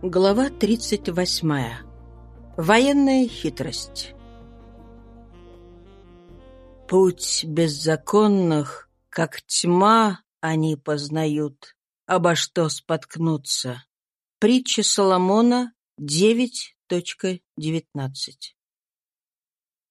Глава 38. Военная хитрость. Путь беззаконных, как тьма, они познают, обо что споткнуться. Притча Соломона 9.19.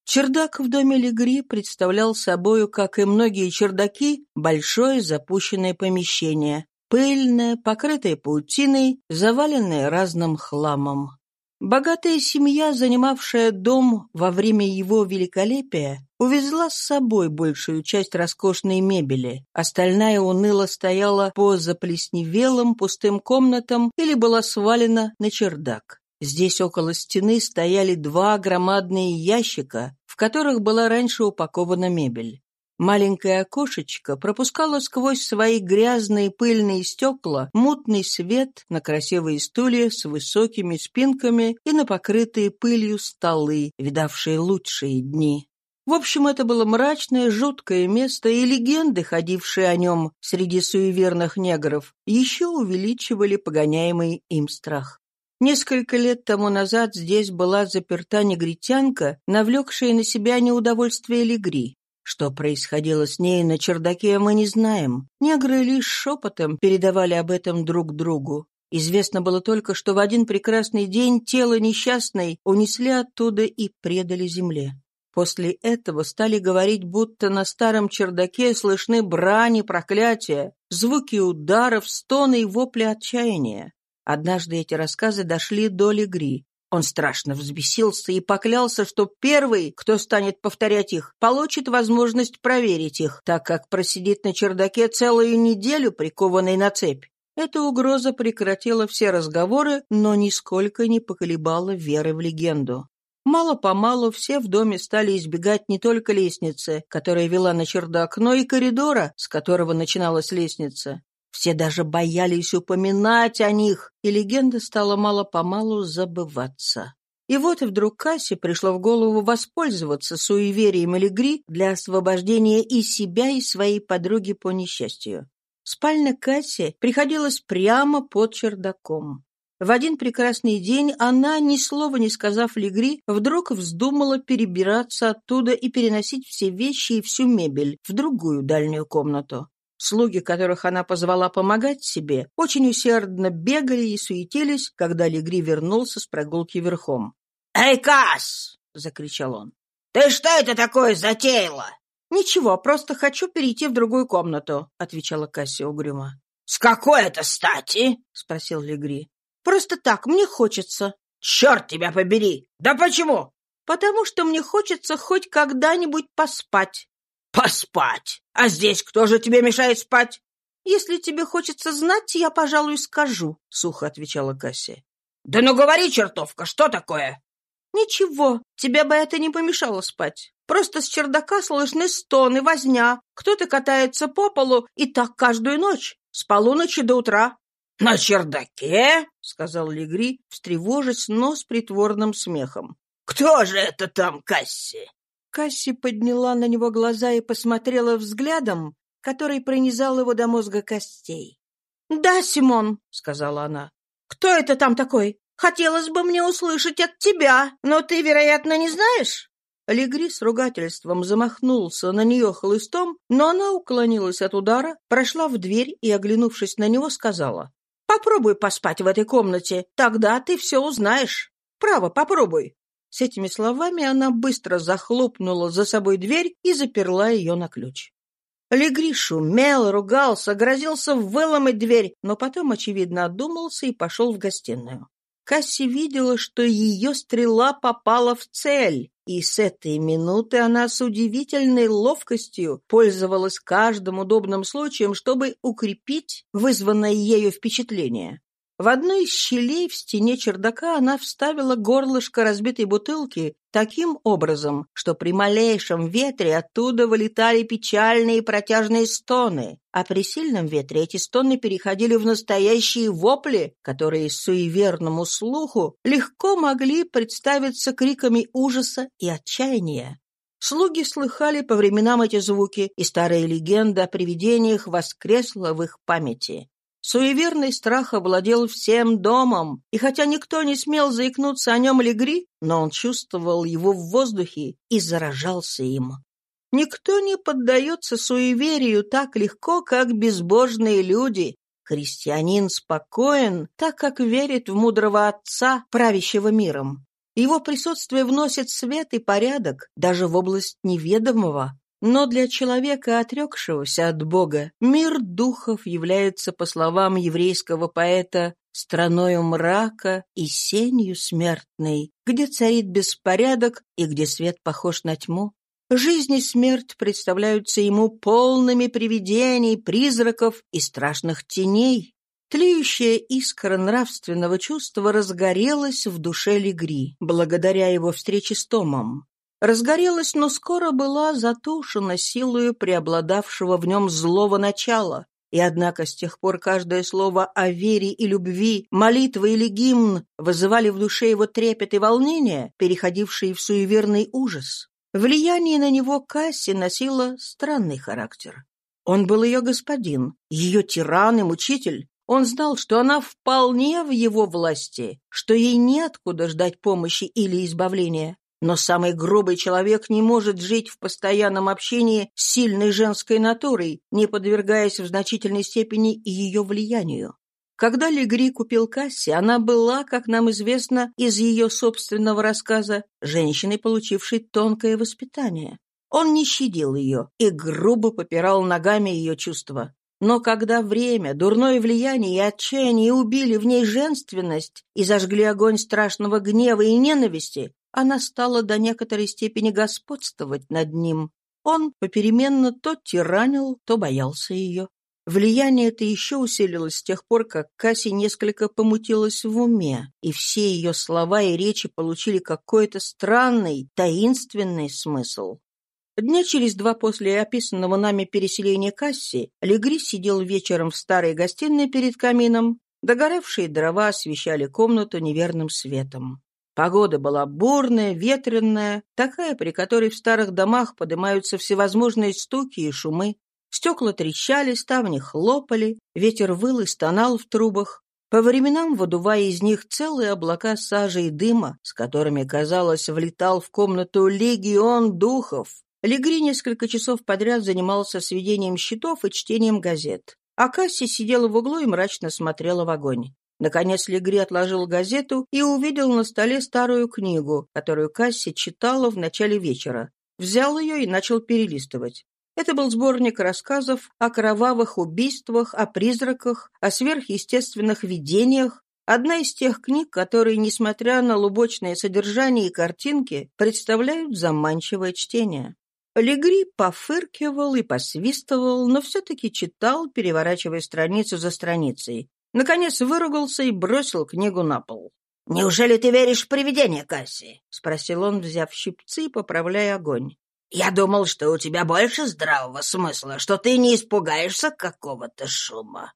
Чердак в доме Легри представлял собою, как и многие чердаки, большое запущенное помещение, пыльное, покрытое паутиной, заваленное разным хламом. Богатая семья, занимавшая дом во время его великолепия, увезла с собой большую часть роскошной мебели. Остальная уныло стояла по заплесневелым пустым комнатам или была свалена на чердак. Здесь около стены стояли два громадные ящика, в которых была раньше упакована мебель. Маленькое окошечко пропускало сквозь свои грязные пыльные стекла мутный свет на красивые стулья с высокими спинками и на покрытые пылью столы, видавшие лучшие дни. В общем, это было мрачное, жуткое место, и легенды, ходившие о нем среди суеверных негров, еще увеличивали погоняемый им страх. Несколько лет тому назад здесь была заперта негритянка, навлекшая на себя неудовольствие Легри. Что происходило с ней на чердаке, мы не знаем. Негры лишь шепотом передавали об этом друг другу. Известно было только, что в один прекрасный день тело несчастной унесли оттуда и предали земле. После этого стали говорить, будто на старом чердаке слышны брани, проклятия, звуки ударов, стоны и вопли отчаяния. Однажды эти рассказы дошли до Легри. Он страшно взбесился и поклялся, что первый, кто станет повторять их, получит возможность проверить их, так как просидит на чердаке целую неделю, прикованный на цепь. Эта угроза прекратила все разговоры, но нисколько не поколебала веры в легенду. Мало-помалу все в доме стали избегать не только лестницы, которая вела на чердак, но и коридора, с которого начиналась лестница. Все даже боялись упоминать о них, и легенда стала мало-помалу забываться. И вот вдруг Кассе пришло в голову воспользоваться суеверием Элегри для освобождения и себя, и своей подруги по несчастью. Спальня Касси приходилась прямо под чердаком. В один прекрасный день она, ни слова не сказав Легри, вдруг вздумала перебираться оттуда и переносить все вещи и всю мебель в другую дальнюю комнату. Слуги, которых она позвала помогать себе, очень усердно бегали и суетились, когда Легри вернулся с прогулки верхом. «Эй, Касс!» — закричал он. «Ты что это такое затеяла?» «Ничего, просто хочу перейти в другую комнату», — отвечала Касси угрюмо. «С какой это стати?» — спросил Легри. «Просто так, мне хочется». «Черт тебя побери! Да почему?» «Потому что мне хочется хоть когда-нибудь поспать». «Поспать! А здесь кто же тебе мешает спать?» «Если тебе хочется знать, я, пожалуй, скажу», — сухо отвечала Кассия. «Да ну говори, чертовка, что такое?» «Ничего, тебе бы это не помешало спать. Просто с чердака слышны стоны, возня. Кто-то катается по полу, и так каждую ночь, с полуночи до утра». «На чердаке?» — сказал Легри, встревожась, но с притворным смехом. «Кто же это там, Касси?» Касси подняла на него глаза и посмотрела взглядом, который пронизал его до мозга костей. «Да, Симон», — сказала она. «Кто это там такой? Хотелось бы мне услышать от тебя, но ты, вероятно, не знаешь?» Легри с ругательством замахнулся на нее хлыстом, но она уклонилась от удара, прошла в дверь и, оглянувшись на него, сказала. «Попробуй поспать в этой комнате, тогда ты все узнаешь. Право, попробуй». С этими словами она быстро захлопнула за собой дверь и заперла ее на ключ. Легри шумел, ругался, грозился выломать дверь, но потом, очевидно, одумался и пошел в гостиную. Касси видела, что ее стрела попала в цель, и с этой минуты она с удивительной ловкостью пользовалась каждым удобным случаем, чтобы укрепить вызванное ею впечатление. В одной из щелей в стене чердака она вставила горлышко разбитой бутылки таким образом, что при малейшем ветре оттуда вылетали печальные протяжные стоны, а при сильном ветре эти стоны переходили в настоящие вопли, которые суеверному слуху легко могли представиться криками ужаса и отчаяния. Слуги слыхали по временам эти звуки, и старая легенда о привидениях воскресла в их памяти. Суеверный страх овладел всем домом, и хотя никто не смел заикнуться о нем Легри, но он чувствовал его в воздухе и заражался им. Никто не поддается суеверию так легко, как безбожные люди. Христианин спокоен, так как верит в мудрого Отца, правящего миром. Его присутствие вносит свет и порядок даже в область неведомого. Но для человека, отрекшегося от Бога, мир духов является, по словам еврейского поэта, страною мрака и сенью смертной, где царит беспорядок и где свет похож на тьму. Жизнь и смерть представляются ему полными привидений, призраков и страшных теней. Тлеющая искра нравственного чувства разгорелась в душе Легри, благодаря его встрече с Томом. Разгорелась, но скоро была затушена силою преобладавшего в нем злого начала. И однако с тех пор каждое слово о вере и любви, молитва или гимн вызывали в душе его трепет и волнение, переходившие в суеверный ужас. Влияние на него Касси носило странный характер. Он был ее господин, ее тиран и мучитель, он знал, что она вполне в его власти, что ей неоткуда ждать помощи или избавления. Но самый грубый человек не может жить в постоянном общении с сильной женской натурой, не подвергаясь в значительной степени ее влиянию. Когда Легри купил Касси, она была, как нам известно из ее собственного рассказа, женщиной, получившей тонкое воспитание. Он не щадил ее и грубо попирал ногами ее чувства. Но когда время, дурное влияние и отчаяние убили в ней женственность и зажгли огонь страшного гнева и ненависти, она стала до некоторой степени господствовать над ним. Он попеременно то тиранил, то боялся ее. Влияние это еще усилилось с тех пор, как Касси несколько помутилась в уме, и все ее слова и речи получили какой-то странный, таинственный смысл. Дня через два после описанного нами переселения Касси Легри сидел вечером в старой гостиной перед камином. Догоревшие дрова освещали комнату неверным светом. Погода была бурная, ветренная, такая, при которой в старых домах поднимаются всевозможные стуки и шумы. Стекла трещали, ставни хлопали, ветер выл и стонал в трубах. По временам, выдувая из них целые облака сажи и дыма, с которыми, казалось, влетал в комнату легион духов, Легри несколько часов подряд занимался сведением счетов и чтением газет. А Касси сидела в углу и мрачно смотрела в огонь. Наконец Легри отложил газету и увидел на столе старую книгу, которую Касси читала в начале вечера. Взял ее и начал перелистывать. Это был сборник рассказов о кровавых убийствах, о призраках, о сверхъестественных видениях, Одна из тех книг, которые, несмотря на лубочное содержание и картинки, представляют заманчивое чтение. Легри пофыркивал и посвистывал, но все-таки читал, переворачивая страницу за страницей. Наконец выругался и бросил книгу на пол. «Неужели ты веришь в привидения, Касси?» — спросил он, взяв щипцы и поправляя огонь. «Я думал, что у тебя больше здравого смысла, что ты не испугаешься какого-то шума».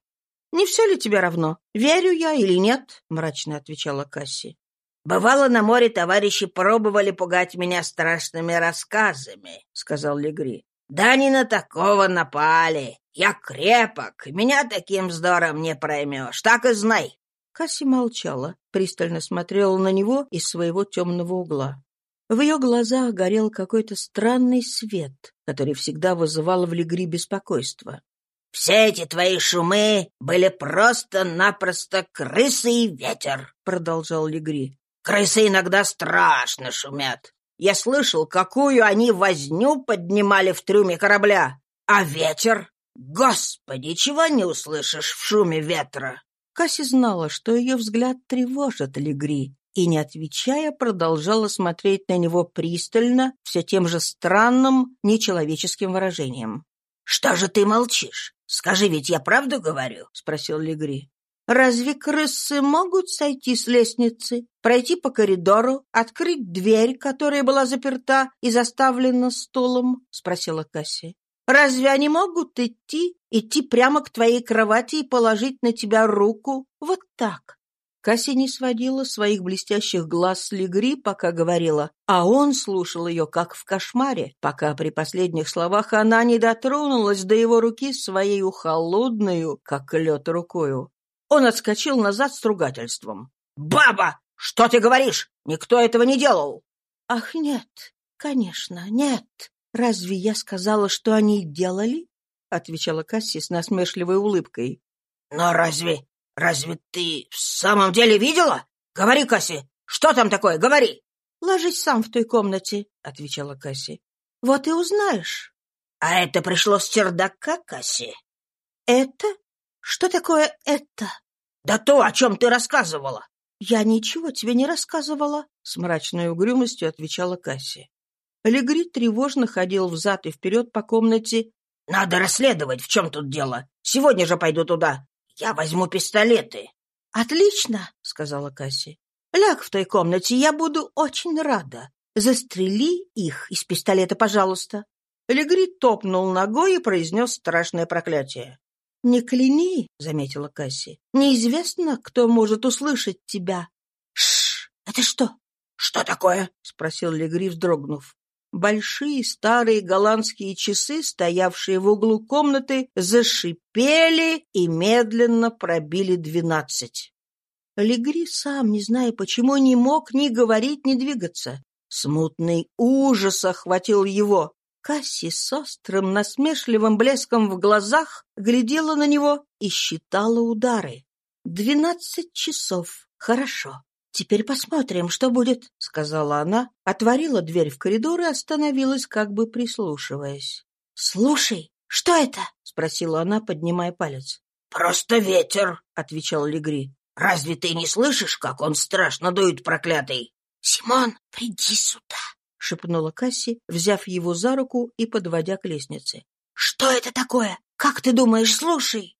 «Не все ли тебе равно, верю я или нет?» — мрачно отвечала Касси. «Бывало, на море товарищи пробовали пугать меня страшными рассказами», — сказал Легри. «Да не на такого напали. Я крепок, меня таким здором не проймешь, так и знай». Касси молчала, пристально смотрела на него из своего темного угла. В ее глазах горел какой-то странный свет, который всегда вызывал в Легри беспокойство. «Все эти твои шумы были просто-напросто крысы и ветер», — продолжал Легри. Крысы иногда страшно шумят. Я слышал, какую они возню поднимали в трюме корабля. А ветер? Господи, чего не услышишь в шуме ветра?» Касси знала, что ее взгляд тревожит Легри, и, не отвечая, продолжала смотреть на него пристально, все тем же странным, нечеловеческим выражением. «Что же ты молчишь? Скажи, ведь я правду говорю?» — спросил Легри. Разве крысы могут сойти с лестницы, пройти по коридору, открыть дверь, которая была заперта и заставлена стулом? — спросила Касси. — Разве они могут идти, идти прямо к твоей кровати и положить на тебя руку? Вот так. Касси не сводила своих блестящих глаз с Легри, пока говорила, а он слушал ее, как в кошмаре, пока при последних словах она не дотронулась до его руки своей холодную, как лед, рукою. Он отскочил назад с ругательством. «Баба! Что ты говоришь? Никто этого не делал!» «Ах, нет, конечно, нет. Разве я сказала, что они делали?» — отвечала Касси с насмешливой улыбкой. «Но разве «Разве ты в самом деле видела? Говори, Касси, что там такое? Говори!» «Ложись сам в той комнате», — отвечала Касси. «Вот и узнаешь». «А это пришло с чердака, Касси?» «Это? Что такое это?» «Да то, о чем ты рассказывала». «Я ничего тебе не рассказывала», — с мрачной угрюмостью отвечала Касси. Легри тревожно ходил взад и вперед по комнате. «Надо расследовать, в чем тут дело. Сегодня же пойду туда. Я возьму пистолеты. Отлично, сказала Касси. Ляг в той комнате, я буду очень рада. Застрели их из пистолета, пожалуйста. Легри топнул ногой и произнес страшное проклятие. «Не кляни», — заметила Касси. «Неизвестно, кто может услышать тебя». «Шш! Это что?» «Что такое?» — спросил Легри, вздрогнув. Большие старые голландские часы, стоявшие в углу комнаты, зашипели и медленно пробили двенадцать. Легри сам, не зная почему, не мог ни говорить, ни двигаться. Смутный ужас охватил его. Касси с острым, насмешливым блеском в глазах глядела на него и считала удары. Двенадцать часов. Хорошо. «Теперь посмотрим, что будет», — сказала она, отворила дверь в коридор и остановилась, как бы прислушиваясь. «Слушай, что это?» — спросила она, поднимая палец. «Просто ветер», — отвечал Легри. «Разве ты не слышишь, как он страшно дует, проклятый?» «Симон, приди сюда», — шепнула Касси, взяв его за руку и подводя к лестнице. «Что это такое? Как ты думаешь, слушай?»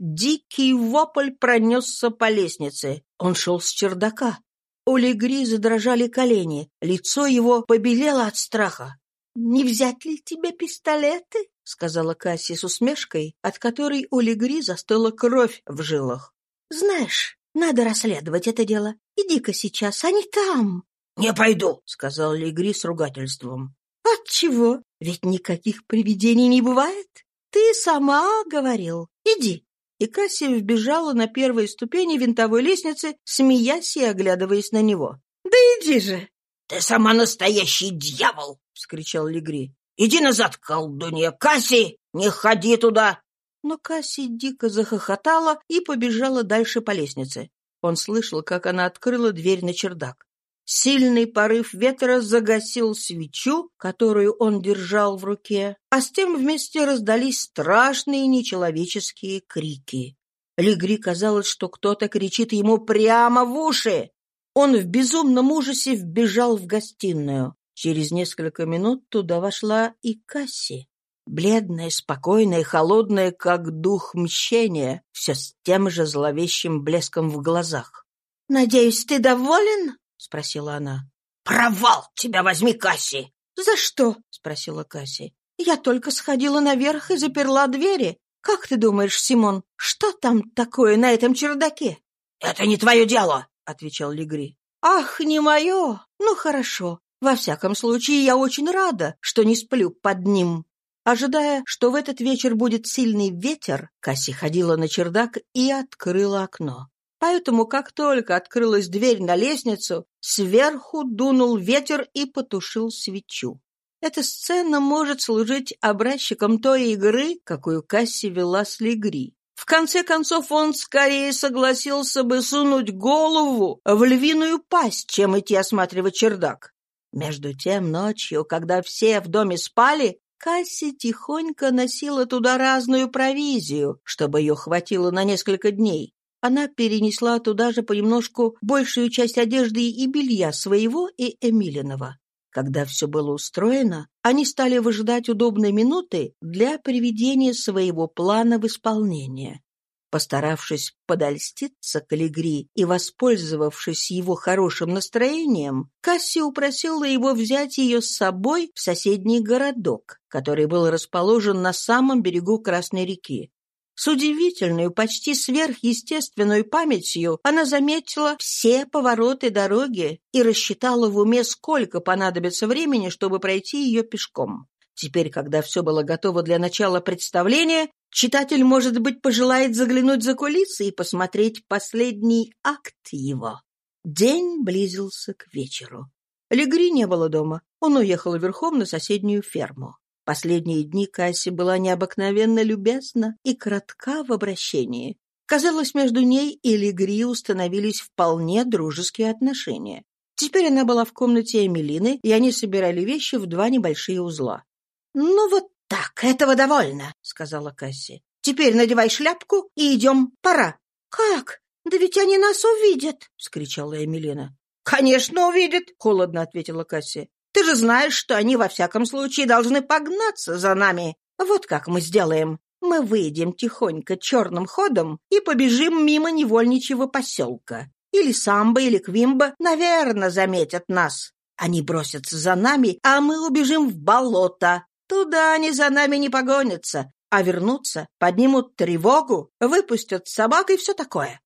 Дикий вопль пронесся по лестнице. Он шел с чердака. У Легри задрожали колени, лицо его побелело от страха. «Не взять ли тебе пистолеты?» — сказала Касси с усмешкой, от которой у Легри застыла кровь в жилах. «Знаешь, надо расследовать это дело. Иди-ка сейчас, они там». «Не пойду», — сказал Легри с ругательством. «Отчего? Ведь никаких привидений не бывает. Ты сама говорил. Иди» и Кассия вбежала на первые ступени винтовой лестницы, смеясь и оглядываясь на него. «Да иди же!» «Ты сама настоящий дьявол!» — вскричал Легри. «Иди назад, колдунья! Касси, не ходи туда!» Но Касси дико захохотала и побежала дальше по лестнице. Он слышал, как она открыла дверь на чердак. Сильный порыв ветра загасил свечу, которую он держал в руке, а с тем вместе раздались страшные нечеловеческие крики. Лигри казалось, что кто-то кричит ему прямо в уши. Он в безумном ужасе вбежал в гостиную. Через несколько минут туда вошла и Касси. Бледная, спокойная, холодная, как дух мщения, все с тем же зловещим блеском в глазах. «Надеюсь, ты доволен?» — спросила она. «Провал! Тебя возьми, Касси!» «За что?» — спросила Касси. «Я только сходила наверх и заперла двери. Как ты думаешь, Симон, что там такое на этом чердаке?» «Это не твое дело!» — отвечал Легри. «Ах, не мое! Ну, хорошо. Во всяком случае, я очень рада, что не сплю под ним». Ожидая, что в этот вечер будет сильный ветер, Касси ходила на чердак и открыла окно. Поэтому, как только открылась дверь на лестницу, сверху дунул ветер и потушил свечу. Эта сцена может служить образчиком той игры, какую Касси вела с Легри. В конце концов, он скорее согласился бы сунуть голову в львиную пасть, чем идти осматривать чердак. Между тем, ночью, когда все в доме спали, Касси тихонько носила туда разную провизию, чтобы ее хватило на несколько дней. Она перенесла туда же понемножку большую часть одежды и белья своего и Эмилиного. Когда все было устроено, они стали выжидать удобной минуты для приведения своего плана в исполнение. Постаравшись подольститься Каллигри и воспользовавшись его хорошим настроением, Касси упросила его взять ее с собой в соседний городок, который был расположен на самом берегу Красной реки. С удивительной, почти сверхъестественной памятью она заметила все повороты дороги и рассчитала в уме, сколько понадобится времени, чтобы пройти ее пешком. Теперь, когда все было готово для начала представления, читатель, может быть, пожелает заглянуть за кулисы и посмотреть последний акт его. День близился к вечеру. Легри не было дома. Он уехал верхом на соседнюю ферму. Последние дни Касси была необыкновенно любезна и кратка в обращении. Казалось, между ней и Легри установились вполне дружеские отношения. Теперь она была в комнате Эмилины, и они собирали вещи в два небольшие узла. «Ну вот так, этого довольно», — сказала Касси. «Теперь надевай шляпку и идем, пора». «Как? Да ведь они нас увидят!» — вскричала Эмилина. «Конечно увидят», — холодно ответила Касси. Ты же знаешь, что они во всяком случае должны погнаться за нами. Вот как мы сделаем. Мы выйдем тихонько черным ходом и побежим мимо невольничьего поселка. Или Самбо, или Квимба, наверное, заметят нас. Они бросятся за нами, а мы убежим в болото. Туда они за нами не погонятся, а вернутся, поднимут тревогу, выпустят собак и все такое.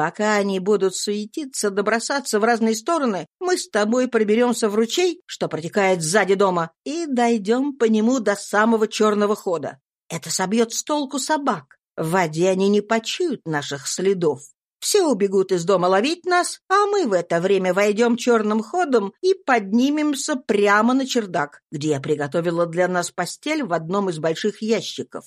Пока они будут суетиться, добросаться в разные стороны, мы с тобой проберемся в ручей, что протекает сзади дома, и дойдем по нему до самого черного хода. Это собьет с толку собак. В воде они не почуют наших следов. Все убегут из дома ловить нас, а мы в это время войдем черным ходом и поднимемся прямо на чердак, где я приготовила для нас постель в одном из больших ящиков.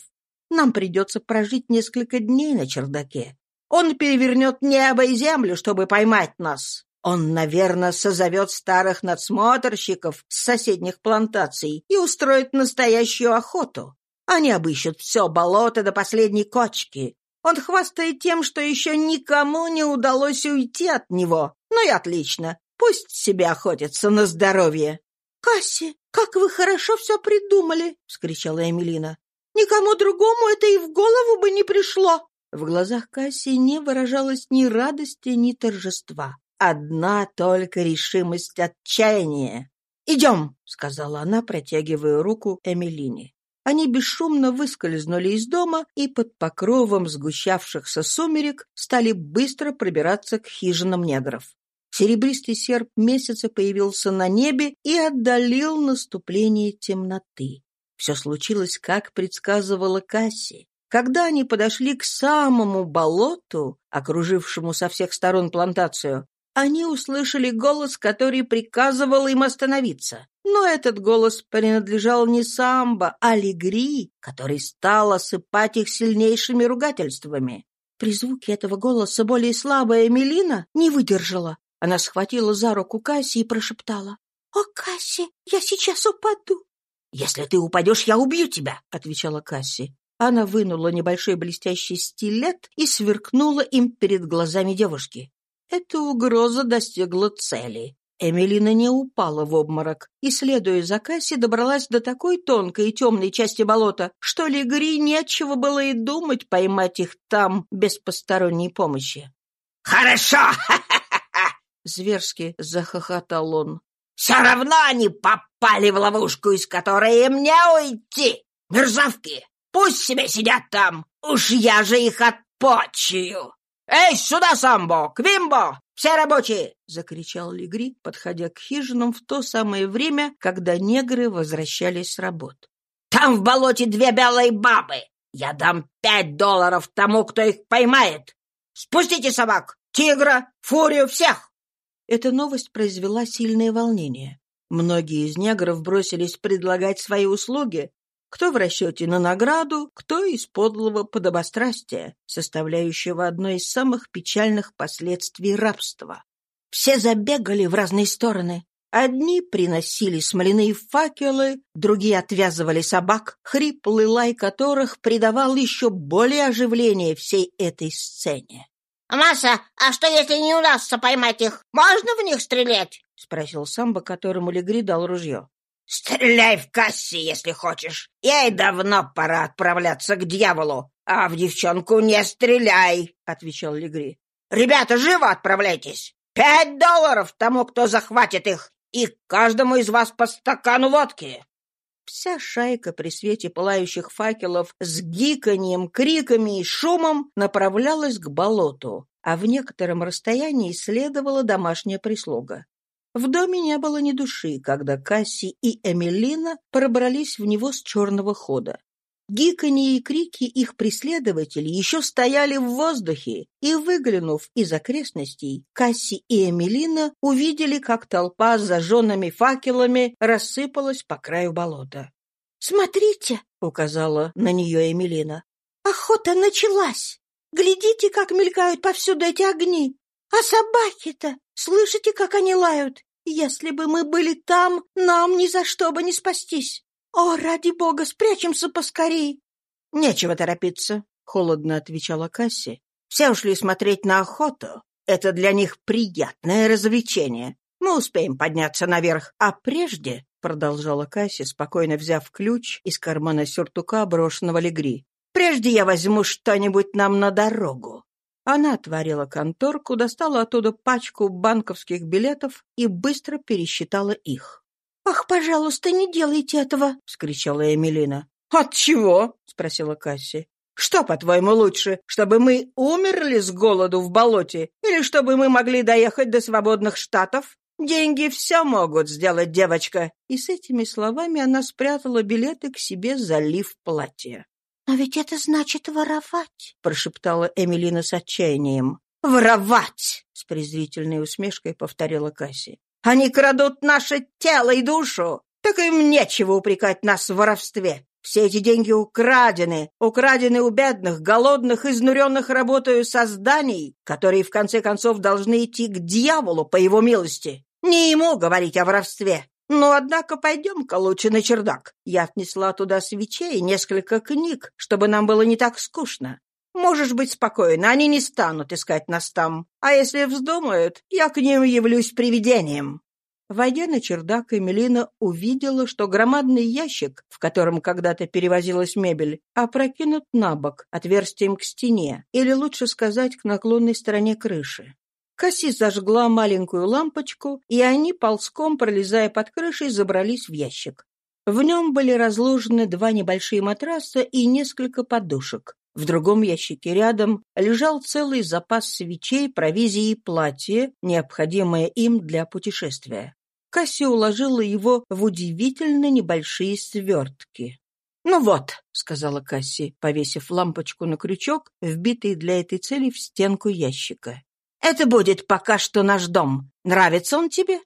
Нам придется прожить несколько дней на чердаке. Он перевернет небо и землю, чтобы поймать нас. Он, наверное, созовет старых надсмотрщиков с соседних плантаций и устроит настоящую охоту. Они обыщут все болото до последней кочки. Он хвастает тем, что еще никому не удалось уйти от него. Ну и отлично. Пусть себе охотятся на здоровье. — Касси, как вы хорошо все придумали! — вскричала Эмилина. — Никому другому это и в голову бы не пришло. В глазах Касси не выражалось ни радости, ни торжества. Одна только решимость отчаяния. «Идем!» — сказала она, протягивая руку Эмилине. Они бесшумно выскользнули из дома и под покровом сгущавшихся сумерек стали быстро пробираться к хижинам негров. Серебристый серп месяца появился на небе и отдалил наступление темноты. Все случилось, как предсказывала Касси. Когда они подошли к самому болоту, окружившему со всех сторон плантацию, они услышали голос, который приказывал им остановиться. Но этот голос принадлежал не Самбо, а Легри, который стал осыпать их сильнейшими ругательствами. При звуке этого голоса более слабая Мелина не выдержала. Она схватила за руку Касси и прошептала. «О, Касси, я сейчас упаду!» «Если ты упадешь, я убью тебя!» — отвечала Касси. Она вынула небольшой блестящий стилет и сверкнула им перед глазами девушки. Эта угроза достигла цели. Эмилина не упала в обморок и, следуя за Касси, добралась до такой тонкой и темной части болота, что Лигри нечего было и думать поймать их там без посторонней помощи. «Хорошо!» — зверски захохотал он. «Все равно они попали в ловушку, из которой им не уйти! Мерзавки! Пусть себе сидят там. Уж я же их отпочию. Эй, сюда, Самбо, Квимбо, все рабочие! — закричал Лигри, подходя к хижинам в то самое время, когда негры возвращались с работ. «Там в болоте две белые бабы! Я дам пять долларов тому, кто их поймает! Спустите собак, тигра, фурию, всех!» Эта новость произвела сильное волнение. Многие из негров бросились предлагать свои услуги, кто в расчете на награду, кто из подлого подобострастия, составляющего одно из самых печальных последствий рабства. Все забегали в разные стороны. Одни приносили смоляные факелы, другие отвязывали собак, хриплый лай которых придавал еще более оживление всей этой сцене. «Масса, а что, если не удастся поймать их? Можно в них стрелять?» — спросил Самбо, которому Легри дал ружье. «Стреляй в кассе, если хочешь. Ей давно пора отправляться к дьяволу, а в девчонку не стреляй», — отвечал Легри. «Ребята, живо отправляйтесь. Пять долларов тому, кто захватит их, и каждому из вас по стакану водки». Вся шайка при свете пылающих факелов с гиканьем, криками и шумом направлялась к болоту, а в некотором расстоянии следовала домашняя прислуга. В доме не было ни души, когда Касси и Эмилина пробрались в него с черного хода. Гиканье и крики их преследователей еще стояли в воздухе, и, выглянув из окрестностей, Касси и Эмилина увидели, как толпа с зажженными факелами рассыпалась по краю болота. «Смотрите!» — указала на нее Эмилина. «Охота началась! Глядите, как мелькают повсюду эти огни! А собаки-то! Слышите, как они лают? Если бы мы были там, нам ни за что бы не спастись!» «О, ради бога, спрячемся поскорей!» «Нечего торопиться», — холодно отвечала Касси. «Все ушли смотреть на охоту. Это для них приятное развлечение. Мы успеем подняться наверх, а прежде...» — продолжала Касси, спокойно взяв ключ из кармана сюртука, брошенного Легри. «Прежде я возьму что-нибудь нам на дорогу». Она отворила конторку, достала оттуда пачку банковских билетов и быстро пересчитала их. «Ах, пожалуйста, не делайте этого!» — вскричала Эмилина. «От чего?» — спросила Касси. «Что, по-твоему, лучше, чтобы мы умерли с голоду в болоте или чтобы мы могли доехать до свободных штатов? Деньги все могут сделать, девочка!» И с этими словами она спрятала билеты к себе, залив платье. «Но ведь это значит воровать!» — прошептала Эмилина с отчаянием. «Воровать!» — с презрительной усмешкой повторила Касси. Они крадут наше тело и душу. Так им нечего упрекать нас в воровстве. Все эти деньги украдены, украдены у бедных, голодных, изнуренных работою созданий, которые в конце концов должны идти к дьяволу по его милости. Не ему говорить о воровстве. Но, однако, пойдем-ка лучше на чердак. Я отнесла туда свечей и несколько книг, чтобы нам было не так скучно. Можешь быть спокоен, они не станут искать нас там. А если вздумают, я к ним явлюсь привидением». Войдя на чердак, Эмилина увидела, что громадный ящик, в котором когда-то перевозилась мебель, опрокинут на бок, отверстием к стене, или, лучше сказать, к наклонной стороне крыши. Касси зажгла маленькую лампочку, и они, ползком пролезая под крышей, забрались в ящик. В нем были разложены два небольшие матраса и несколько подушек. В другом ящике рядом лежал целый запас свечей, провизии и платья, необходимое им для путешествия. Касси уложила его в удивительно небольшие свертки. «Ну вот», — сказала Касси, повесив лампочку на крючок, вбитый для этой цели в стенку ящика. «Это будет пока что наш дом. Нравится он тебе?»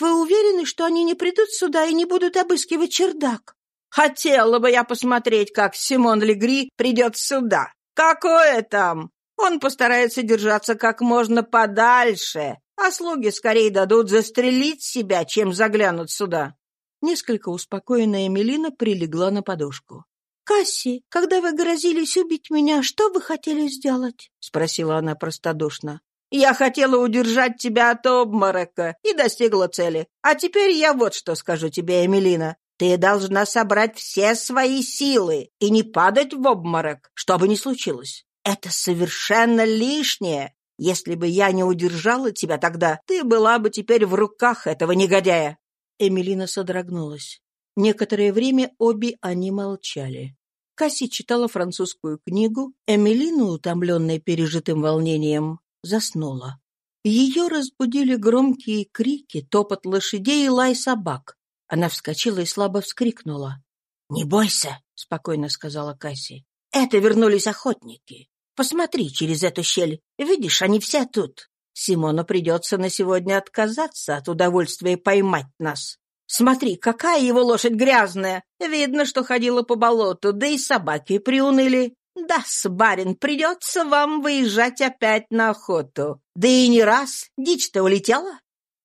«Вы уверены, что они не придут сюда и не будут обыскивать чердак?» Хотела бы я посмотреть, как Симон Легри придет сюда. Какое там? Он постарается держаться как можно подальше, а слуги скорее дадут застрелить себя, чем заглянут сюда». Несколько успокоенная Мелина прилегла на подушку. «Касси, когда вы грозились убить меня, что вы хотели сделать?» — спросила она простодушно. «Я хотела удержать тебя от обморока и достигла цели. А теперь я вот что скажу тебе, Эмилина. Ты должна собрать все свои силы и не падать в обморок, что бы ни случилось. Это совершенно лишнее. Если бы я не удержала тебя тогда, ты была бы теперь в руках этого негодяя». Эмилина содрогнулась. Некоторое время обе они молчали. Касси читала французскую книгу, Эмилина, утомленная пережитым волнением, заснула. Ее разбудили громкие крики, топот лошадей и лай собак. Она вскочила и слабо вскрикнула. «Не бойся», — спокойно сказала Касси. «Это вернулись охотники. Посмотри через эту щель. Видишь, они все тут. Симону придется на сегодня отказаться от удовольствия поймать нас. Смотри, какая его лошадь грязная. Видно, что ходила по болоту, да и собаки приуныли. Да, барин, придется вам выезжать опять на охоту. Да и не раз. Дичь-то улетела.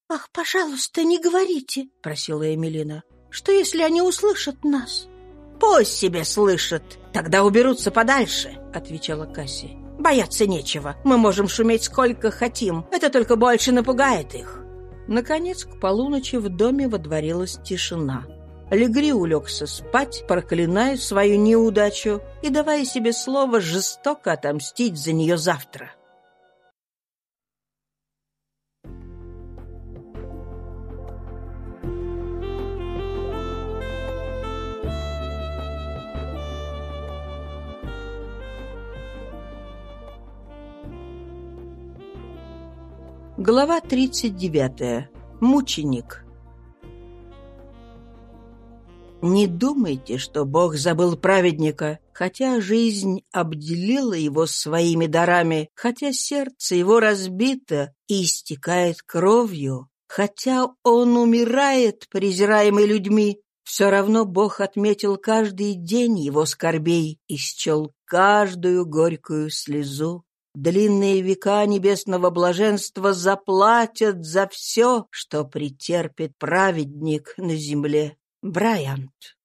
«Ах, пожалуйста, не говорите», — просила Эмилина. «Что, если они услышат нас?» «Пусть себе слышат, тогда уберутся подальше», — отвечала Касси. «Бояться нечего. Мы можем шуметь сколько хотим. Это только больше напугает их». Наконец, к полуночи в доме водворилась тишина. Легри улегся спать, проклиная свою неудачу и давая себе слово жестоко отомстить за нее завтра. Глава 39. Мученик. Не думайте, что Бог забыл праведника, хотя жизнь обделила его своими дарами, хотя сердце его разбито и истекает кровью, хотя он умирает, презираемый людьми, все равно Бог отметил каждый день его скорбей и счел каждую горькую слезу. Длинные века небесного блаженства заплатят за все, что претерпит праведник на земле. Брайант.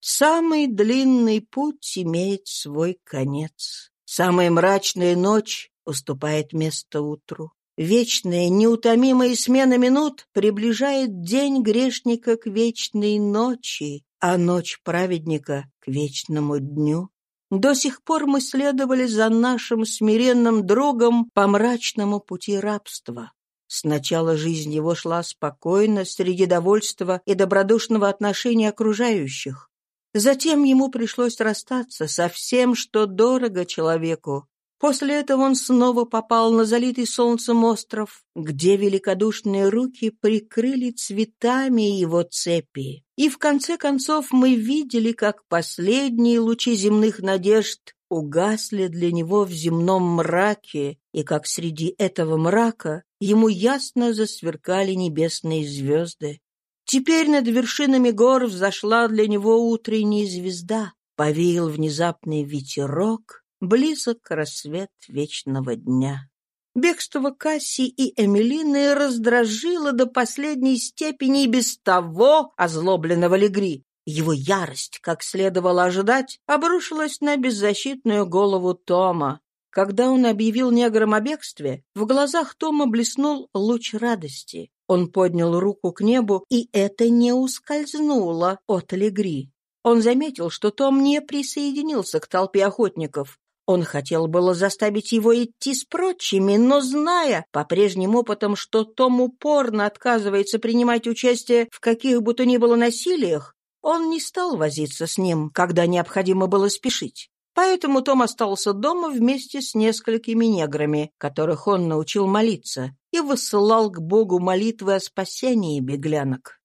Самый длинный путь имеет свой конец. Самая мрачная ночь уступает место утру. Вечная, неутомимая смена минут приближает день грешника к вечной ночи, а ночь праведника — к вечному дню. До сих пор мы следовали за нашим смиренным другом по мрачному пути рабства. Сначала жизнь его шла спокойно, среди довольства и добродушного отношения окружающих. Затем ему пришлось расстаться со всем, что дорого человеку, После этого он снова попал на залитый солнцем остров, где великодушные руки прикрыли цветами его цепи. И в конце концов мы видели, как последние лучи земных надежд угасли для него в земном мраке, и как среди этого мрака ему ясно засверкали небесные звезды. Теперь над вершинами гор взошла для него утренняя звезда, повеял внезапный ветерок, Близок рассвет вечного дня. Бегство Касси и Эмилины раздражило до последней степени без того озлобленного Легри. Его ярость, как следовало ожидать, обрушилась на беззащитную голову Тома. Когда он объявил неграм о бегстве, в глазах Тома блеснул луч радости. Он поднял руку к небу, и это не ускользнуло от Легри. Он заметил, что Том не присоединился к толпе охотников. Он хотел было заставить его идти с прочими, но, зная по прежним опытам, что Том упорно отказывается принимать участие в каких бы то ни было насилиях, он не стал возиться с ним, когда необходимо было спешить. Поэтому Том остался дома вместе с несколькими неграми, которых он научил молиться, и высылал к Богу молитвы о спасении беглянок.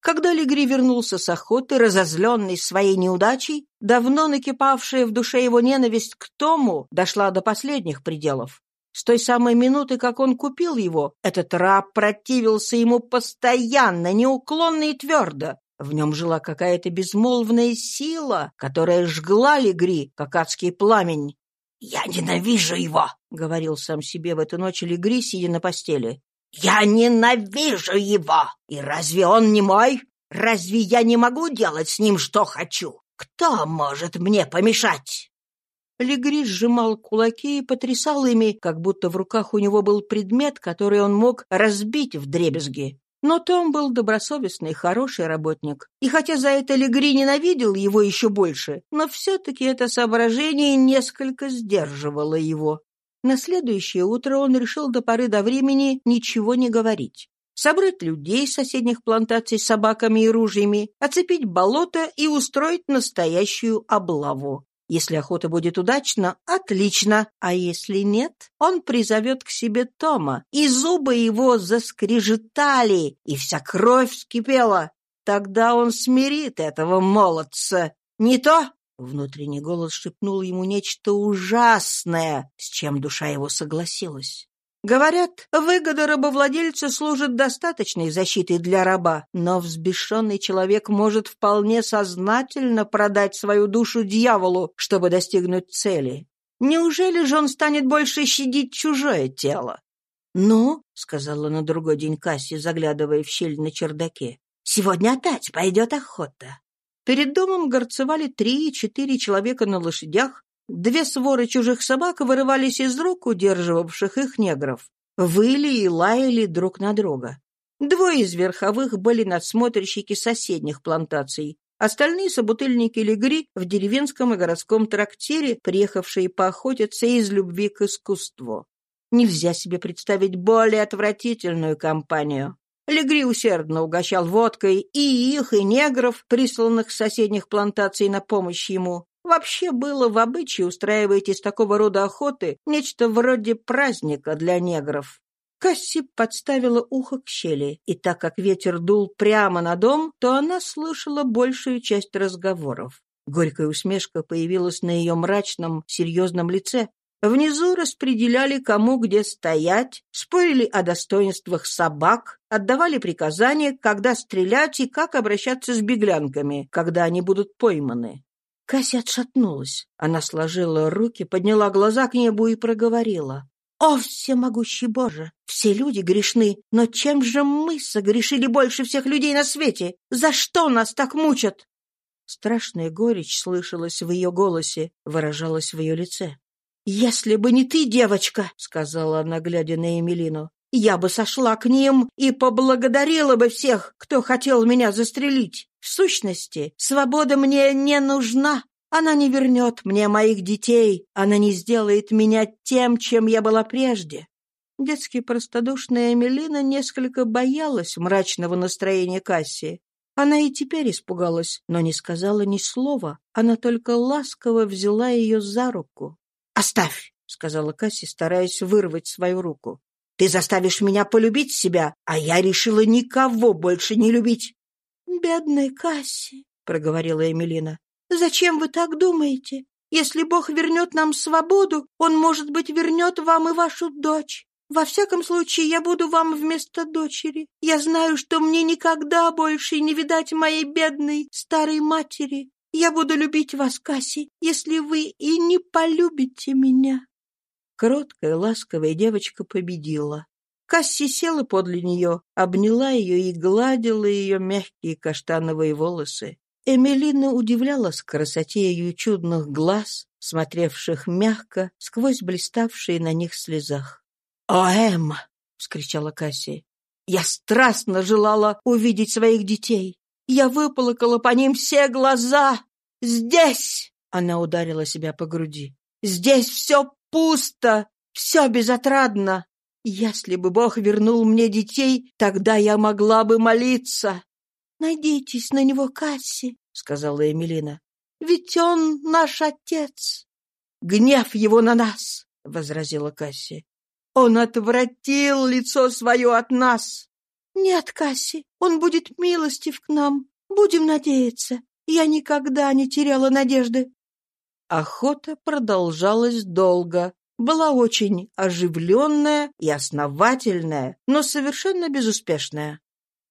Когда Легри вернулся с охоты, разозленный своей неудачей, давно накипавшая в душе его ненависть к Тому дошла до последних пределов. С той самой минуты, как он купил его, этот раб противился ему постоянно, неуклонно и твердо. В нем жила какая-то безмолвная сила, которая жгла Легри, как адский пламень. «Я ненавижу его!» — говорил сам себе в эту ночь Легри, сидя на постели. «Я ненавижу его! И разве он не мой? Разве я не могу делать с ним, что хочу? Кто может мне помешать?» Легри сжимал кулаки и потрясал ими, как будто в руках у него был предмет, который он мог разбить в дребезги. Но Том был добросовестный, хороший работник. И хотя за это Легри ненавидел его еще больше, но все-таки это соображение несколько сдерживало его. На следующее утро он решил до поры до времени ничего не говорить. Собрать людей с соседних плантаций с собаками и ружьями, оцепить болото и устроить настоящую облаву. Если охота будет удачна, отлично, а если нет, он призовет к себе Тома, и зубы его заскрежетали, и вся кровь вскипела. Тогда он смирит этого молодца. Не то Внутренний голос шепнул ему нечто ужасное, с чем душа его согласилась. Говорят, выгода рабовладельца служит достаточной защитой для раба, но взбешенный человек может вполне сознательно продать свою душу дьяволу, чтобы достигнуть цели. Неужели же он станет больше щадить чужое тело? «Ну», — сказала на другой день Касси, заглядывая в щель на чердаке, — «сегодня опять пойдет охота. Перед домом горцевали три-четыре человека на лошадях, две своры чужих собак вырывались из рук удерживавших их негров, выли и лаяли друг на друга. Двое из верховых были надсмотрщики соседних плантаций, остальные собутыльники Легри в деревенском и городском трактире, приехавшие поохотиться из любви к искусству. Нельзя себе представить более отвратительную компанию. Легри усердно угощал водкой и их, и негров, присланных с соседних плантаций на помощь ему. Вообще было в обычае устраивать из такого рода охоты нечто вроде праздника для негров. Касси подставила ухо к щели, и так как ветер дул прямо на дом, то она слышала большую часть разговоров. Горькая усмешка появилась на ее мрачном, серьезном лице. Внизу распределяли, кому где стоять, спорили о достоинствах собак, отдавали приказания, когда стрелять и как обращаться с беглянками, когда они будут пойманы. Кася отшатнулась. Она сложила руки, подняла глаза к небу и проговорила. «О, всемогущий Боже! Все люди грешны, но чем же мы согрешили больше всех людей на свете? За что нас так мучат?» Страшная горечь слышалась в ее голосе, выражалась в ее лице. «Если бы не ты, девочка!» — сказала она, глядя на Эмилину. «Я бы сошла к ним и поблагодарила бы всех, кто хотел меня застрелить. В сущности, свобода мне не нужна. Она не вернет мне моих детей, она не сделает меня тем, чем я была прежде. Детски простодушная Эмилина несколько боялась мрачного настроения Кассии. Она и теперь испугалась, но не сказала ни слова. Она только ласково взяла ее за руку. «Оставь!» — сказала Касси, стараясь вырвать свою руку. «Ты заставишь меня полюбить себя, а я решила никого больше не любить». «Бедная Касси!» — проговорила Эмилина. Зачем вы так думаете? Если Бог вернет нам свободу, Он, может быть, вернет вам и вашу дочь. Во всяком случае, я буду вам вместо дочери. Я знаю, что мне никогда больше не видать моей бедной старой матери. Я буду любить вас, Касси, если вы и не полюбите меня». Кроткая, ласковая девочка победила. Касси села подле нее, обняла ее и гладила ее мягкие каштановые волосы. Эмилина удивлялась красоте ее чудных глаз, смотревших мягко сквозь блиставшие на них слезах. «О, Эмма!» — вскричала Кассия. «Я страстно желала увидеть своих детей. Я выплакала по ним все глаза. Здесь!» — она ударила себя по груди. «Здесь все пусто, все безотрадно. Если бы Бог вернул мне детей, тогда я могла бы молиться. «Найдитесь на него, Касси», — сказала Эмилина. «Ведь он наш отец». «Гнев его на нас», — возразила Касси. «Он отвратил лицо свое от нас». «Нет, Касси, он будет милостив к нам. Будем надеяться. Я никогда не теряла надежды». Охота продолжалась долго, была очень оживленная и основательная, но совершенно безуспешная.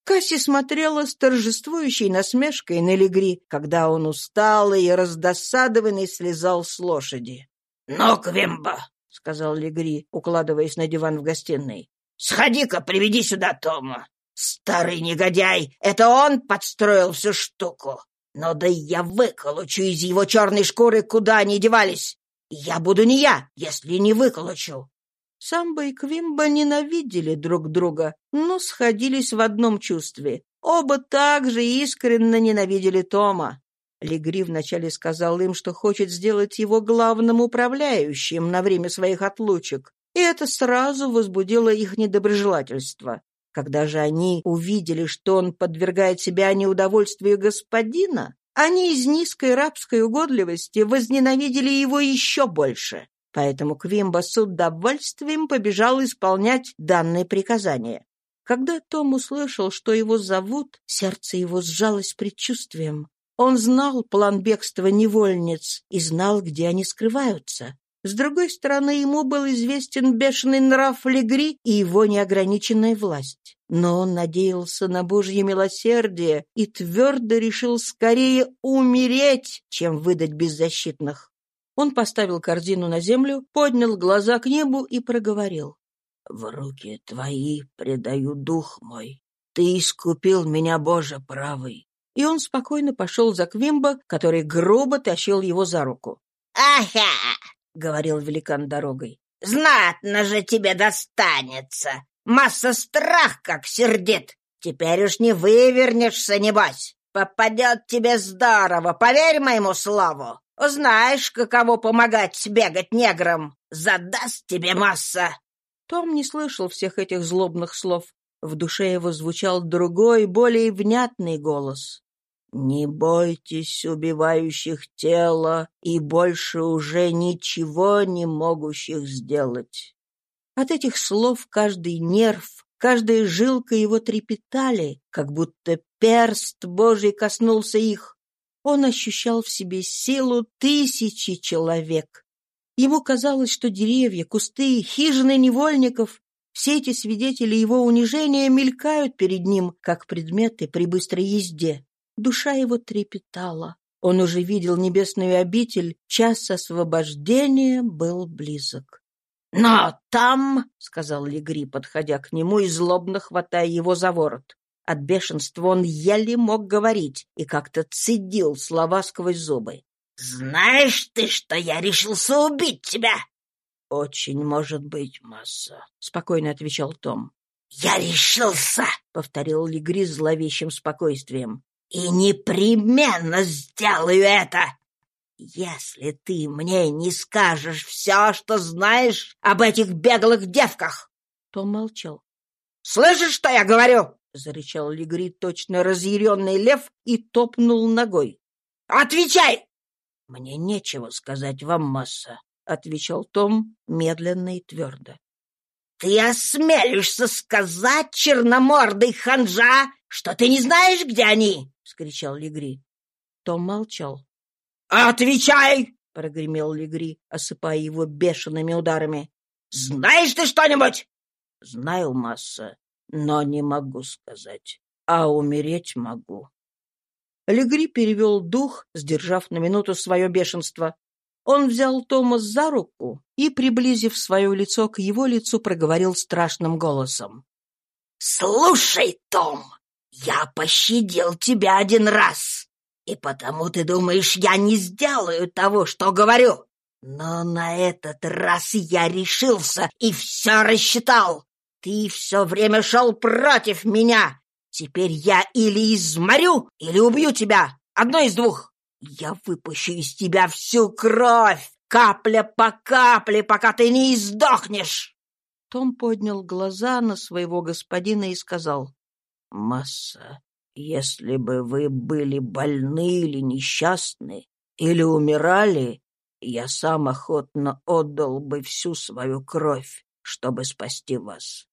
Касси смотрела с торжествующей насмешкой на Легри, когда он усталый и раздосадованный слезал с лошади. «Ну, Квимба!» — сказал Легри, укладываясь на диван в гостиной. «Сходи-ка, приведи сюда Тома. Старый негодяй! Это он подстроил всю штуку. Но да я выколочу из его черной шкуры, куда они девались. Я буду не я, если не выколочу. Самбо и Квимба ненавидели друг друга, но сходились в одном чувстве. Оба также искренне ненавидели Тома. Легри вначале сказал им, что хочет сделать его главным управляющим на время своих отлучек, и это сразу возбудило их недоброжелательство. Когда же они увидели, что он подвергает себя неудовольствию господина, они из низкой рабской угодливости возненавидели его еще больше. Поэтому Квимба с удовольствием побежал исполнять данное приказание. Когда Том услышал, что его зовут, сердце его сжалось предчувствием. Он знал план бегства невольниц и знал, где они скрываются. С другой стороны, ему был известен бешеный нрав Легри и его неограниченная власть. Но он надеялся на Божье милосердие и твердо решил скорее умереть, чем выдать беззащитных. Он поставил корзину на землю, поднял глаза к небу и проговорил. «В руки твои предаю дух мой. Ты искупил меня, Боже, правый». И он спокойно пошел за Квимбо, который грубо тащил его за руку. «Ага!» — говорил великан дорогой. «Знатно же тебе достанется! Масса страх как сердит! Теперь уж не вывернешься, небось! Попадет тебе здорово, поверь моему слову! Знаешь, каково помогать бегать неграм? Задаст тебе масса!» Том не слышал всех этих злобных слов. В душе его звучал другой, более внятный голос. «Не бойтесь убивающих тело и больше уже ничего не могущих сделать». От этих слов каждый нерв, каждая жилка его трепетали, как будто перст Божий коснулся их. Он ощущал в себе силу тысячи человек. Ему казалось, что деревья, кусты, хижины невольников все эти свидетели его унижения мелькают перед ним, как предметы при быстрой езде. Душа его трепетала. Он уже видел небесную обитель, час освобождения был близок. «Но там...» — сказал Легри, подходя к нему и злобно хватая его за ворот. От бешенства он еле мог говорить и как-то цедил слова сквозь зубы. «Знаешь ты, что я решился убить тебя?» «Очень может быть, масса», — спокойно отвечал Том. «Я решился», — повторил Легри зловещим спокойствием. «И непременно сделаю это, если ты мне не скажешь все, что знаешь об этих беглых девках». Том молчал. «Слышишь, что я говорю?» — зарычал Легри, точно разъяренный лев, и топнул ногой. «Отвечай!» «Мне нечего сказать вам, масса отвечал Том медленно и твердо. «Ты осмелишься сказать, черномордый ханжа, что ты не знаешь, где они?» — скричал Легри. Том молчал. «Отвечай!» — прогремел Легри, осыпая его бешеными ударами. «Знаешь ты что-нибудь?» «Знаю, масса, но не могу сказать. А умереть могу». Легри перевел дух, сдержав на минуту свое бешенство, он взял Томас за руку и, приблизив свое лицо к его лицу, проговорил страшным голосом. «Слушай, Том, я пощадил тебя один раз, и потому ты думаешь, я не сделаю того, что говорю. Но на этот раз я решился и все рассчитал. Ты все время шел против меня. Теперь я или изморю, или убью тебя. Одно из двух. Я выпущу из тебя всю кровь, капля по капле, пока ты не издохнешь!» Том поднял глаза на своего господина и сказал, «Масса, если бы вы были больны или несчастны, или умирали, я сам охотно отдал бы всю свою кровь, чтобы спасти вас.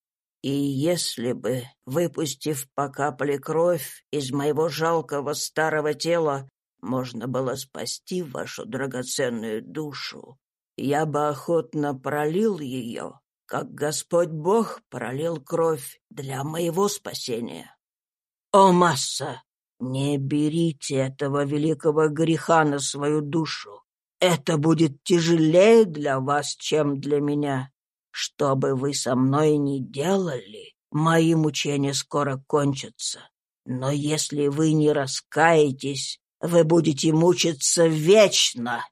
И если бы, выпустив по капле кровь из моего жалкого старого тела, можно было спасти вашу драгоценную душу, я бы охотно пролил ее, как Господь Бог пролил кровь для моего спасения. О, масса, не берите этого великого греха на свою душу. Это будет тяжелее для вас, чем для меня. Что бы вы со мной ни делали, мои мучения скоро кончатся. Но если вы не раскаетесь вы будете мучиться вечно!»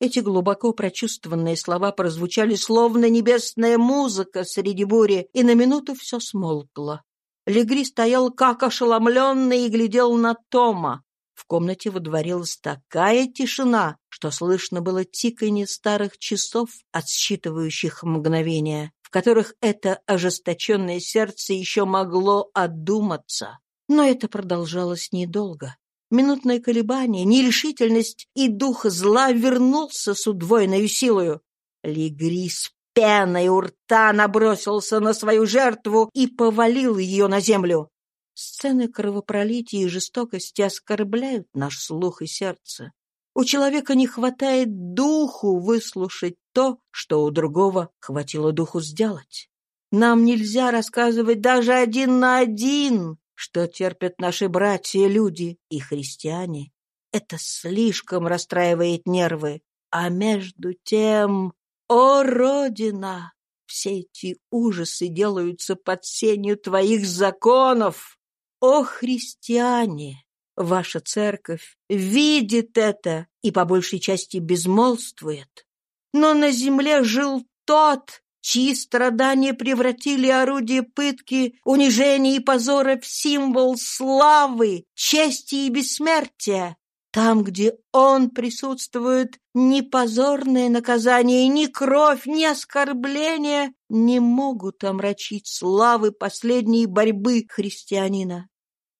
Эти глубоко прочувствованные слова прозвучали словно небесная музыка среди бури, и на минуту все смолкло. Легри стоял как ошеломленный и глядел на Тома. В комнате водворилась такая тишина, что слышно было тиканье старых часов, отсчитывающих мгновения, в которых это ожесточенное сердце еще могло одуматься. Но это продолжалось недолго. Минутное колебание, нерешительность и дух зла вернулся с удвоенной силою. Лигри с пеной у рта набросился на свою жертву и повалил ее на землю. Сцены кровопролития и жестокости оскорбляют наш слух и сердце. У человека не хватает духу выслушать то, что у другого хватило духу сделать. Нам нельзя рассказывать даже один на один что терпят наши братья-люди и христиане. Это слишком расстраивает нервы. А между тем, о, Родина, все эти ужасы делаются под сенью твоих законов. О, христиане, ваша церковь видит это и по большей части безмолвствует. Но на земле жил тот, чьи страдания превратили орудие пытки, унижения и позора в символ славы, чести и бессмертия. Там, где он присутствует, ни позорное наказание, ни кровь, ни оскорбление не могут омрачить славы последней борьбы христианина.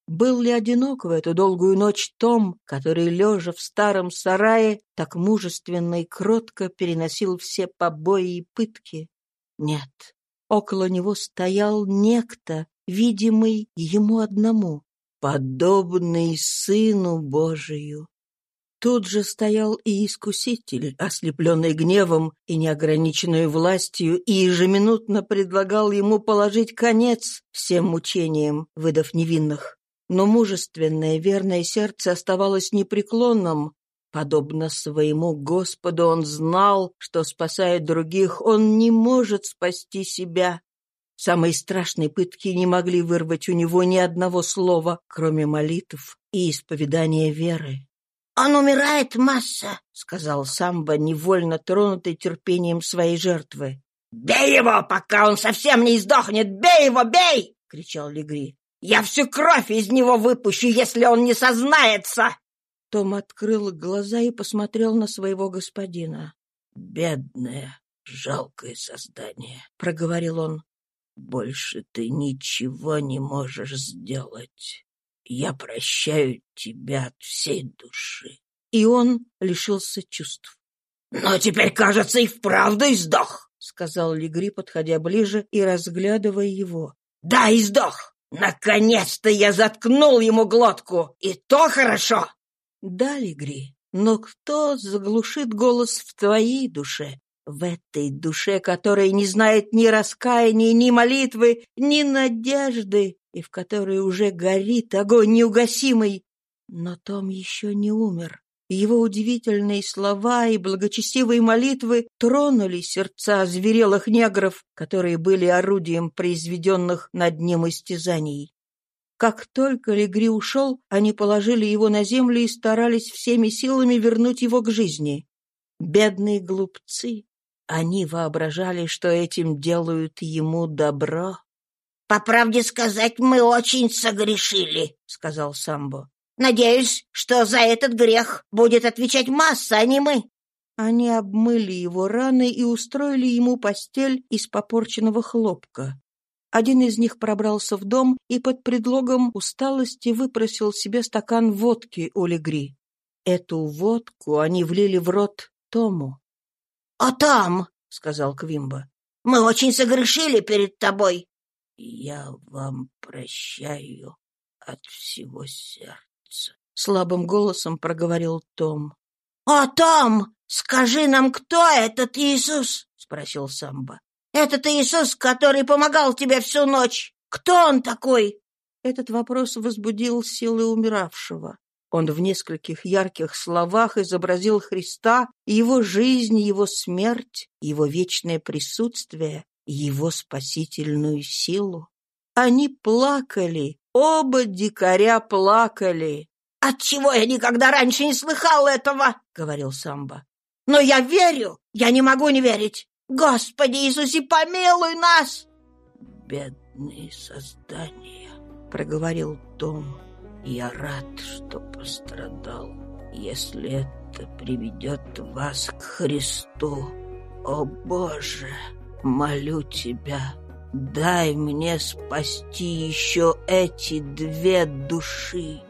Был ли одинок в эту долгую ночь Том, который, лежа в старом сарае, так мужественно и кротко переносил все побои и пытки? Нет, Около него стоял некто, видимый ему одному, подобный Сыну Божию. Тут же стоял и искуситель, ослепленный гневом и неограниченной властью, и ежеминутно предлагал ему положить конец всем мучениям, выдав невинных. Но мужественное, верное сердце оставалось непреклонным. Подобно своему Господу он знал, что, спасая других, он не может спасти себя. Самые страшные пытки не могли вырвать у него ни одного слова, кроме молитв и исповедания веры. «Он умирает, масса!» — сказал Самбо, невольно тронутый терпением своей жертвы. «Бей его, пока он совсем не издохнет! Бей его, бей!» — кричал Легри. «Я всю кровь из него выпущу, если он не сознается!» Том открыл глаза и посмотрел на своего господина. «Бедное, жалкое создание», — проговорил он. «Больше ты ничего не можешь сделать. Я прощаю тебя от всей души». И он лишился чувств. «Но теперь, кажется, и вправду издох», — сказал Легри, подходя ближе и разглядывая его. «Да, издох! Наконец-то я заткнул ему глотку, и то хорошо!» «Да, Легри, но кто заглушит голос в твоей душе? В этой душе, которая не знает ни раскаяния, ни молитвы, ни надежды, и в которой уже горит огонь неугасимый. Но Том еще не умер. Его удивительные слова и благочестивые молитвы тронули сердца зверелых негров, которые были орудием произведенных над ним истязаний. Как только Легри ушел, они положили его на землю и старались всеми силами вернуть его к жизни. Бедные глупцы! Они воображали, что этим делают ему добро. — По правде сказать, мы очень согрешили, — сказал Самбо. — Надеюсь, что за этот грех будет отвечать масса, а не мы. Они обмыли его раны и устроили ему постель из попорченного хлопка. Один из них пробрался в дом и под предлогом усталости выпросил себе стакан водки у Легри. Эту водку они влили в рот Тому. — А там, — сказал Квимба, — мы очень согрешили перед тобой. — Я вам прощаю от всего сердца, — слабым голосом проговорил Том. — А Том, скажи нам, кто этот Иисус? — спросил Самба. — Этот Иисус, который помогал тебе всю ночь. Кто он такой? Этот вопрос возбудил силы умиравшего. Он в нескольких ярких словах изобразил Христа, его жизнь, его смерть, его вечное присутствие, его спасительную силу. Они плакали, оба дикаря плакали. «Отчего я никогда раньше не слыхал этого?» — говорил Самбо. «Но я верю, я не могу не верить. Господи Иисусе, помилуй нас!» «Бедные создания!» — проговорил Том. Я рад, что пострадал. Если это приведет вас к Христу, о Боже, молю Тебя, дай мне спасти еще эти две души.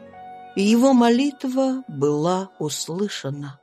Его молитва была услышана.